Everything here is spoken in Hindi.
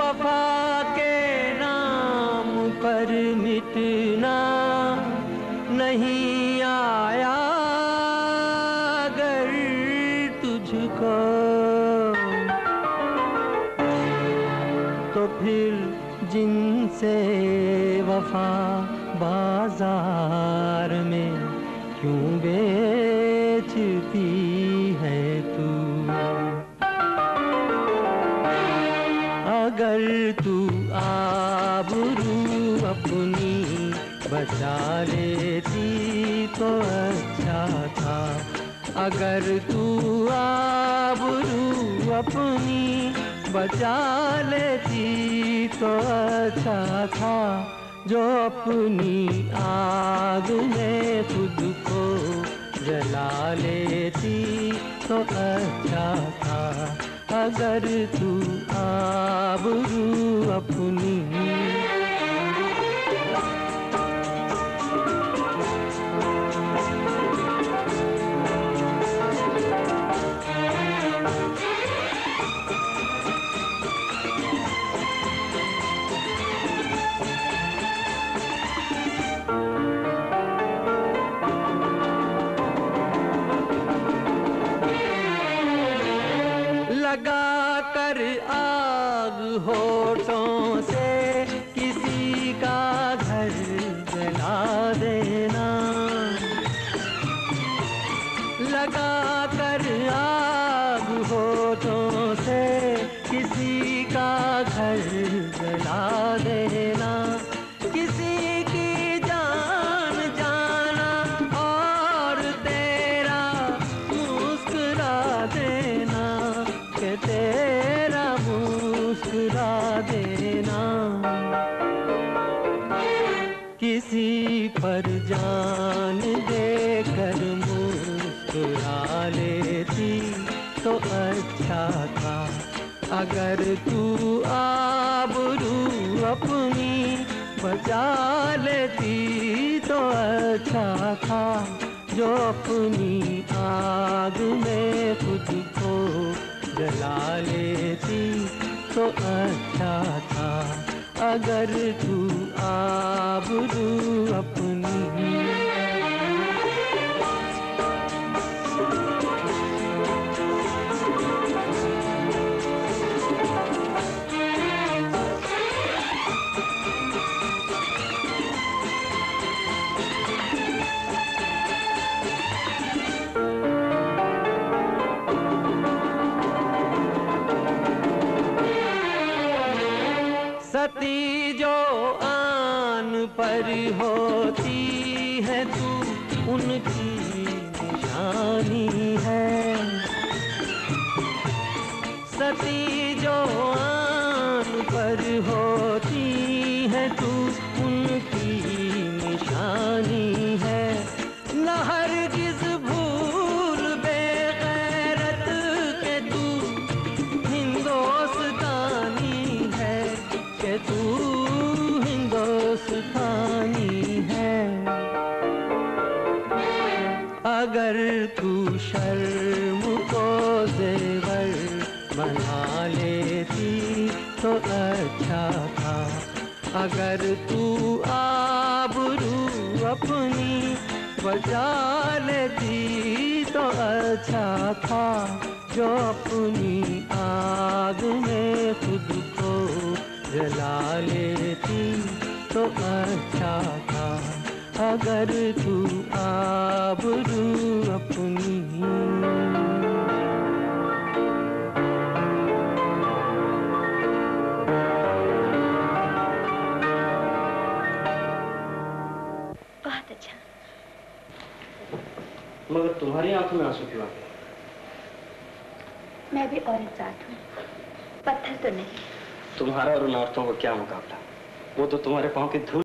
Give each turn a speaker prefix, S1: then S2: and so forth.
S1: वफा के नाम पर मिटना नहीं आया अगर तुझको। तो फिर जिनसे वफा बाज़ार में क्यों बचा लेती तो अच्छा था। अगर तू आबरू अपनी बचा लेती तो अच्छा था। जो अपनी आग में खुद को जला लेती तो अच्छा था। अगर तू आबरू अपनी लगा कर आग होठों से देना किसी पर जान देकर मुस्कुरा लेती तो अच्छा था। अगर तू आबरू अपनी बचा लेती तो अच्छा था। जो अपनी आग में खुद को जला लेती तो अच्छा था अगर तू आबरू सती जो आन पर होती है तू उनकी तू शर्म को बना लेती तो अच्छा था। अगर तू आबरू अपनी बचा लेती तो अच्छा था। जो अपनी आग में खुद को जला लेती तो अच्छा था। अगर तू आबरू अपनी
S2: बहुत अच्छा।
S3: मगर तुम्हारी आँखों में आँसू क्यों आ गए
S2: मैं भी औरत जात हूँ। पत्थर तो नहीं।
S3: तुम्हारा और उन औरतों का क्या मुकाबला? वो तो तुम्हारे पाँव की धूल